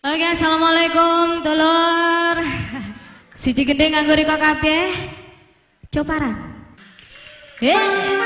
Oke, assalamualaikum, dulur. Siji gede nganggo riko kabeh. Coparan. Eh.